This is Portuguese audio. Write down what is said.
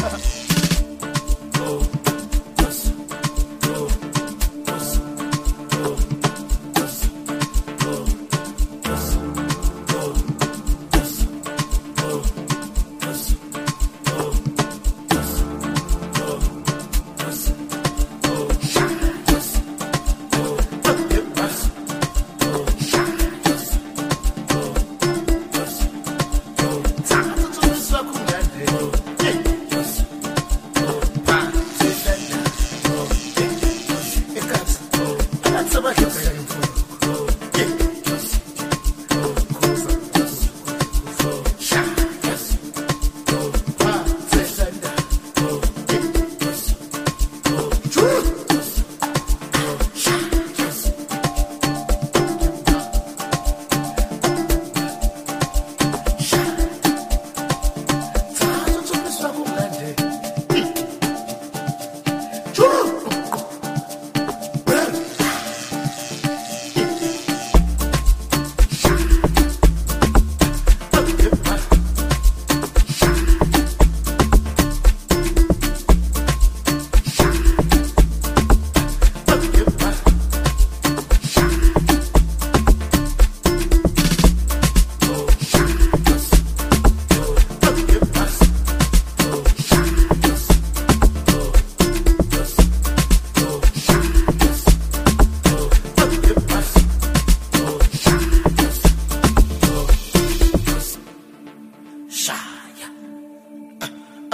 Yeah. Samba que eu.